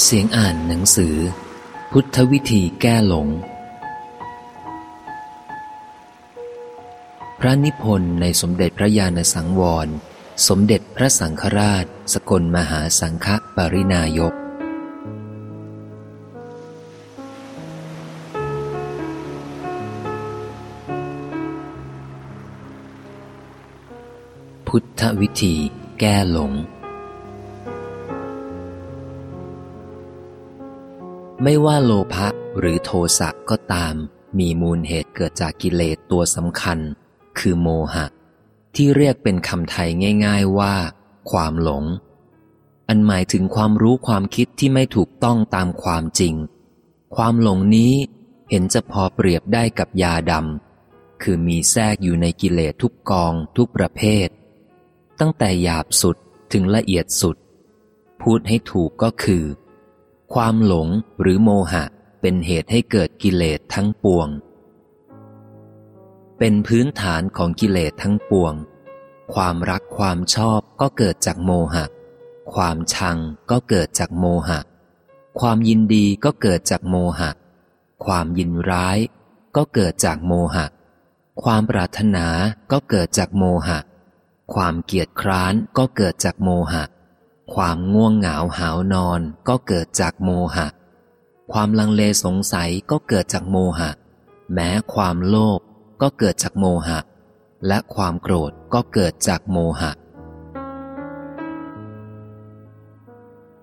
เสียงอ่านหนังสือ พุทธวิธีแก้หลง พระนิพนธ์ในสมเด็จพระญาณสังวร สมเด็จพระสังฆราช สกลมหาสังฆปรินายก พุทธวิธีแก้หลง ไม่ว่าโลภะหรือโทสะก็ตาม มีมูลเหตุเกิดจากกิเลสตัวสำคัญ คือโมหะ ที่เรียกเป็นคำไทยง่าย ๆว่า ความหลง อันหมายถึงความรู้ความคิดที่ไม่ถูกต้องตามความจริง ความหลงนี้เห็นจะพอเปรียบได้กับยาดำคือมีแทรกอยู่ในกิเลสทุกกองทุกประเภท ตั้งแต่หยาบสุดถึงละเอียดสุด พูดให้ถูกก็คือ ความหลงหรือโมหะเป็นเหตุให้เกิดกิเลสทั้งปวง เป็นพื้นฐานของกิเลสทั้งปวง ความรักความชอบก็เกิดจากโมหะ ความชังก็เกิดจากโมหะ ความยินดีก็เกิดจากโมหะ ความยินร้ายก็เกิดจากโมหะ ความปรารถนาก็เกิดจากโมหะ ความเกียจคร้านก็เกิดจากโมหะ ความง่วงเหงาหาวนอนก็เกิดจากโมหะ ความลังเลสงสัยก็เกิดจากโมหะ แม้ความโลภก็เกิดจากโมหะ และความโกรธก็เกิดจากโมหะ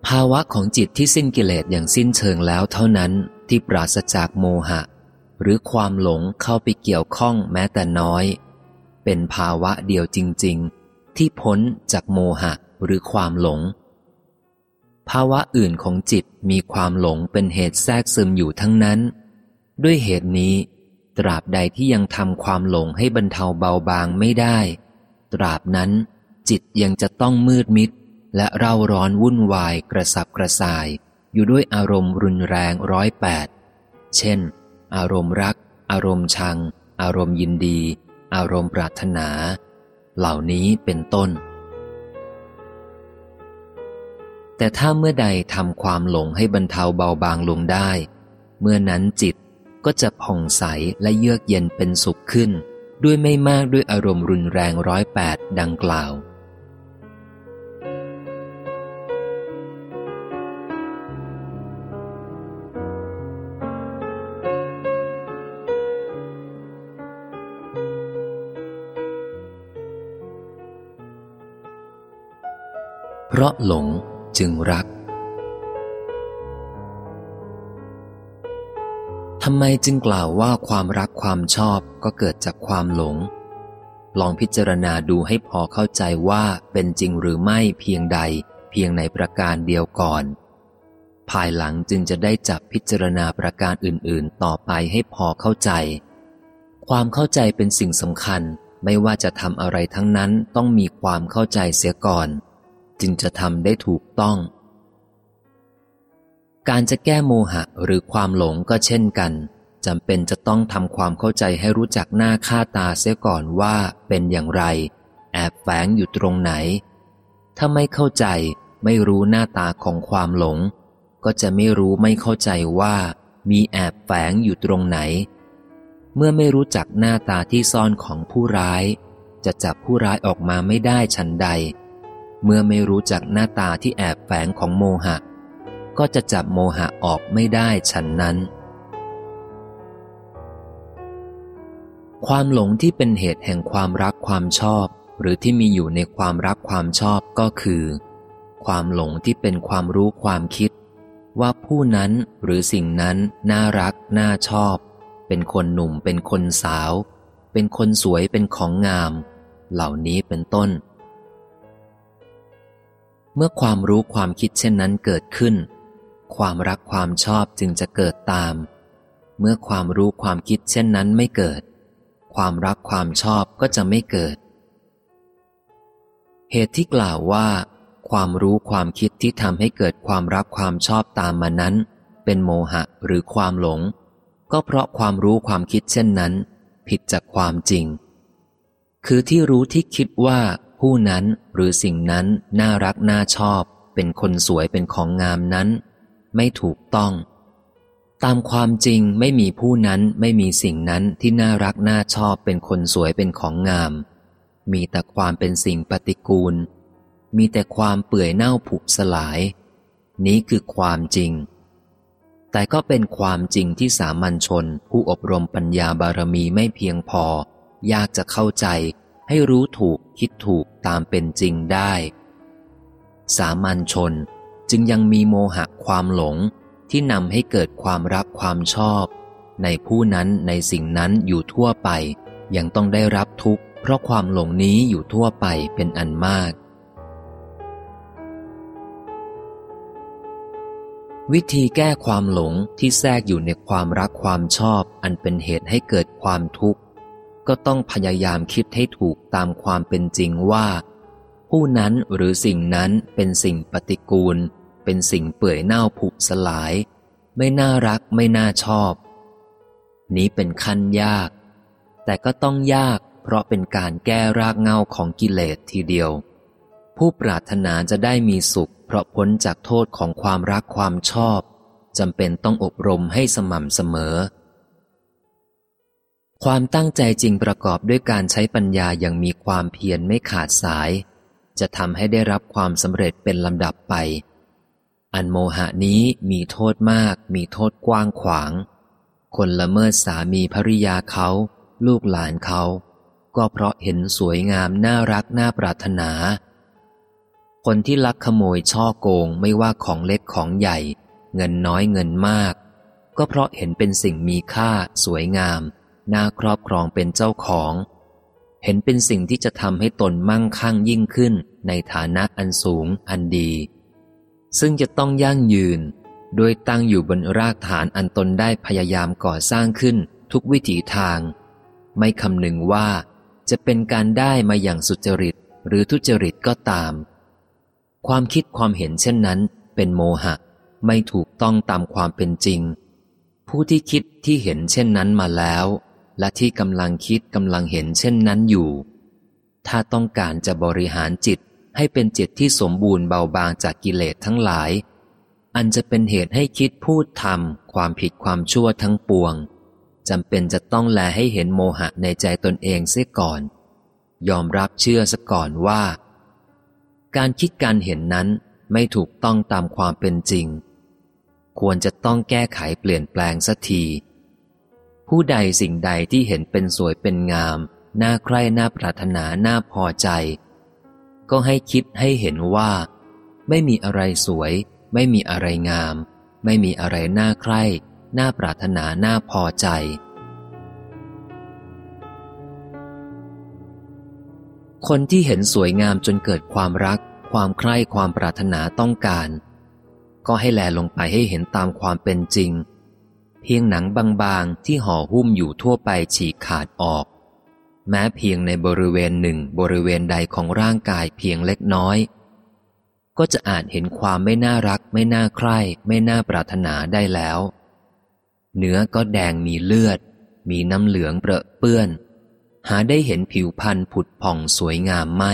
ภาวะของจิตที่สิ้นกิเลสอย่างสิ้นเชิงแล้วเท่านั้นที่ปราศจากโมหะ หรือความหลงเข้าไปเกี่ยวข้องแม้แต่น้อย เป็นภาวะเดียวจริง ๆ ที่พ้นจากโมหะ หรือความหลง ภาวะอื่นของจิตมีความหลงเป็นเหตุแทรกซึมอยู่ทั้งนั้น ด้วยเหตุนี้ ตราบใดที่ยังทำความหลงให้บรรเทาเบาบางไม่ได้ ตราบนั้น จิตยังจะต้องมืดมิด และเร่าร้อนวุ่นวายกระสับกระส่าย อยู่ด้วยอารมณ์รุนแรงร้อยแปดเช่น อารมณ์รัก อารมณ์ชัง อารมณ์ยินดี อารมณ์ปรารถนา เหล่านี้เป็นต้น แต่ถ้าเมื่อใดทำความหลงให้บรรเทาเบาบางลงได้ เมื่อนั้นจิตก็จะผ่องใสและเยือกเย็นเป็นสุขขึ้น ด้วยไม่มากด้วยอารมณ์รุนแรงร้อยแปดดังกล่าว เพราะหลง จึงรัก ทำไมจึงกล่าวว่าความรักความชอบก็เกิดจากความหลง ลองพิจารณาดูให้พอเข้าใจว่าเป็นจริงหรือไม่เพียงใดเพียงในประการเดียวก่อน ภายหลังจึงจะได้จับพิจารณาประการอื่น ๆ ต่อไปให้พอเข้าใจ ความเข้าใจเป็นสิ่งสำคัญไม่ว่าจะทำอะไรทั้งนั้นต้องมีความเข้าใจเสียก่อน จึงจะทำได้ถูกต้อง การจะแก้โมหะหรือความหลงก็เช่นกันจำเป็นจะต้องทำความเข้าใจให้รู้จักหน้าค่าตาเสียก่อนว่าเป็นอย่างไร แอบแฝงอยู่ตรงไหน ถ้าไม่เข้าใจไม่รู้หน้าตาของความหลง ก็จะไม่รู้ไม่เข้าใจว่า มีแอบแฝงอยู่ตรงไหน เมื่อไม่รู้จักหน้าตาที่ซ่อนของผู้ร้าย จะจับผู้ร้ายออกมาไม่ได้ฉันใด เมื่อไม่รู้จักหน้าตาที่แอบแฝงของโมหะ ก็จะจับโมหะออกไม่ได้ฉันนั้น ความหลงที่เป็นเหตุแห่งความรักความชอบ หรือที่มีอยู่ในความรักความชอบก็คือ ความหลงที่เป็นความรู้ความคิด ว่าผู้นั้นหรือสิ่งนั้นน่ารักน่าชอบ เป็นคนหนุ่มเป็นคนสาว เป็นคนสวยเป็นของงาม เหล่านี้เป็นต้น เมื่อความรู้ความคิดเช่นนั้นเกิดขึ้น ความรักความชอบจึงจะเกิดตาม เมื่อความรู้ความคิดเช่นนั้นไม่เกิด ความรักความชอบก็จะไม่เกิด เหตุที่กล่าวว่า ความรู้ความคิดที่ทำให้เกิดความรักความชอบตามมานั้น เป็นโมหะหรือความหลง ก็เพราะความรู้ความคิดเช่นนั้น ผิดจากความจริง คือที่รู้ที่คิดว่า ผู้นั้นหรือสิ่งนั้นน่ารักน่าชอบ เป็นคนสวยเป็นของงามนั้น ไม่ถูกต้อง ตามความจริงไม่มีผู้นั้นไม่มีสิ่งนั้นที่น่ารักน่าชอบเป็นคนสวยเป็นของงาม มีแต่ความเป็นสิ่งปฏิกูล มีแต่ความเปื่อยเน่าผุสลาย นี้คือความจริง แต่ก็เป็นความจริงที่สามัญชน ผู้อบรมปัญญาบารมีไม่เพียงพอ ยากจะเข้าใจ ให้รู้ถูกคิดถูกตามเป็นจริงได้ สามัญชนจึงยังมีโมหะความหลงที่นำให้เกิดความรักความชอบ ในผู้นั้นในสิ่งนั้นอยู่ทั่วไป ยังต้องได้รับทุกข์ เพราะความหลงนี้อยู่ทั่วไปเป็นอันมาก วิธีแก้ความหลงที่แทรกอยู่ในความรักความชอบอันเป็นเหตุให้เกิดความทุกข์ ก็ต้องพยายามคิดให้ถูกตามความเป็นจริงว่า ผู้นั้นหรือสิ่งนั้นเป็นสิ่งปฏิกูล เป็นสิ่งเปื่อยเน่าผุสลาย ไม่น่ารักไม่น่าชอบ นี้เป็นขั้นยาก แต่ก็ต้องยากเพราะเป็นการแก้รากเงาของกิเลสทีเดียว ผู้ปรารถนาจะได้มีสุข เพราะพ้นจากโทษของความรักความชอบจำเป็นต้องอบรมให้สม่ำเสมอ ความตั้งใจจริงประกอบด้วยการใช้ปัญญาอย่างมีความเพียรไม่ขาดสาย จะทำให้ได้รับความสำเร็จเป็นลำดับไป อันโมหะนี้มีโทษมาก มีโทษกว้างขวาง คนละเมิดสามีภริยาเขา ลูกหลานเขา ก็เพราะเห็นสวยงามน่ารักน่าปรารถนา คนที่ลักขโมยช่อโกงไม่ว่าของเล็กของใหญ่ เงินน้อยเงินมาก ก็เพราะเห็นเป็นสิ่งมีค่าสวยงาม น่าครอบครองเป็นเจ้าของ เห็นเป็นสิ่งที่จะทำให้ตนมั่งคั่งยิ่งขึ้นในฐานะอันสูงอันดี ซึ่งจะต้องยั่งยืน โดยตั้งอยู่บนรากฐานอันตนได้พยายามก่อสร้างขึ้นทุกวิถีทาง ไม่คำนึงว่าจะเป็นการได้มาอย่างสุจริตหรือทุจริตก็ตาม ความคิดความเห็นเช่นนั้นเป็นโมหะไม่ถูกต้องตามความเป็นจริง ผู้ที่คิดที่เห็นเช่นนั้นมาแล้ว และที่กำลังคิดกำลังเห็นเช่นนั้นอยู่ ถ้าต้องการจะบริหารจิตให้เป็นจิตที่สมบูรณ์เบาบางจากกิเลสทั้งหลาย อันจะเป็นเหตุให้คิดพูดทำความผิดความชั่วทั้งปวงจำเป็นจะต้องแลให้เห็นโมหะในใจตนเองเสียก่อน ยอมรับเชื่อซะก่อนว่า การคิดการเห็นนั้นไม่ถูกต้องตามความเป็นจริง ควรจะต้องแก้ไขเปลี่ยนแปลงสักที ผู้ใดสิ่งใดที่เห็นเป็นสวยเป็นงาม น่าใคร่น่าปรารถนาน่าพอใจ ก็ให้คิดให้เห็นว่า ไม่มีอะไรสวย ไม่มีอะไรงาม ไม่มีอะไรน่าใคร่น่าปรารถนาน่าพอใจ คนที่เห็นสวยงามจนเกิดความรัก ความใคร่ความปรารถนาต้องการ ก็ให้แลลงไปให้เห็นตามความเป็นจริง เพียงหนังบางๆที่ห่อหุ้มอยู่ทั่วไปฉีกขาดออก แม้เพียงในบริเวณหนึ่งบริเวณใดของร่างกายเพียงเล็กน้อย ก็จะอาจเห็นความไม่น่ารัก ไม่น่าใคร่ ไม่น่าปรารถนาได้แล้ว เนื้อก็แดงมีเลือด มีน้ำเหลืองเปรอะเปื้อน หาได้เห็นผิวพรรณผุดผ่องสวยงามไม่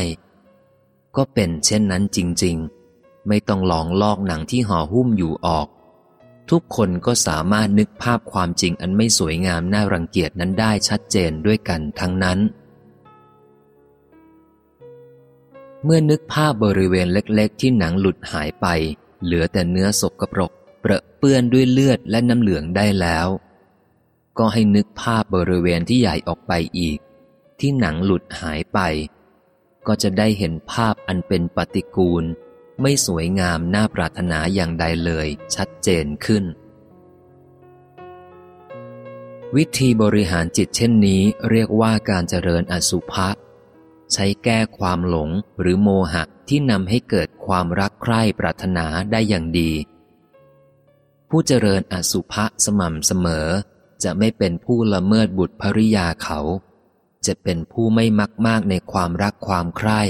ก็เป็นเช่นนั้นจริง ๆ ไม่ต้องลองลอกหนังที่ห่อหุ้มอยู่ออก ทุกคนก็สามารถนึกภาพความจริงอันไม่สวยงามน่ารังเกียจนั้นได้ชัดเจนด้วยกันทั้งนั้น เมื่อนึกภาพบริเวณเล็กๆ ที่หนังหลุดหายไป เหลือแต่เนื้อสกปรก เปรอะเปื้อนด้วยเลือดและน้ำเหลืองได้แล้ว ก็ให้นึกภาพบริเวณที่ใหญ่ออกไปอีก ที่หนังหลุดหายไป ก็จะได้เห็นภาพอันเป็นปฏิกูล ไม่สวยงามน่าปรารถนาอย่างใดเลยชัดเจนขึ้น วิธีบริหารจิตเช่นนี้เรียกว่าการเจริญอสุภะใช้แก้ความหลงหรือโมหะที่นำให้เกิดความรักใคร่ปรารถนาได้อย่างดี ผู้เจริญอสุภะสม่ำเสมอ จะไม่เป็นผู้ละเมิดบุตรภริยาเขา จะเป็นผู้ไม่มักมากในความรักความใคร่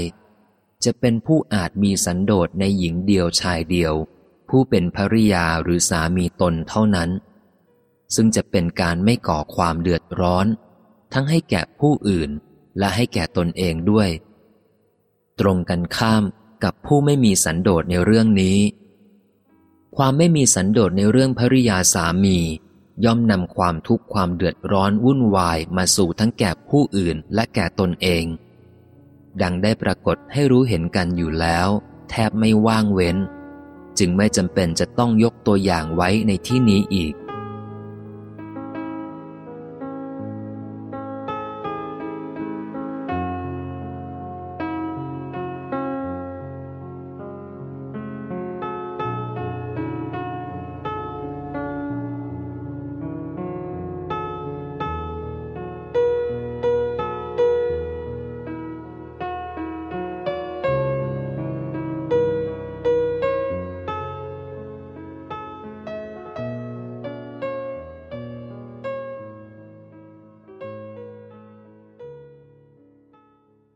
จะเป็นผู้อาจมีสันโดษในหญิงเดียวชายเดียว ผู้เป็นภริยาหรือสามีตนเท่านั้น ซึ่งจะเป็นการไม่ก่อความเดือดร้อน ทั้งให้แก่ผู้อื่นและให้แก่ตนเองด้วย ตรงกันข้ามกับผู้ไม่มีสันโดษในเรื่องนี้ ความไม่มีสันโดษในเรื่องภริยาสามี ย่อมนำความทุกข์ความเดือดร้อนวุ่นวายมาสู่ทั้งแก่ผู้อื่นและแก่ตนเอง ดังได้ปรากฏให้รู้เห็นกันอยู่แล้ว แทบไม่ว่างเว้น จึงไม่จำเป็นจะต้องยกตัวอย่างไว้ในที่นี้อีก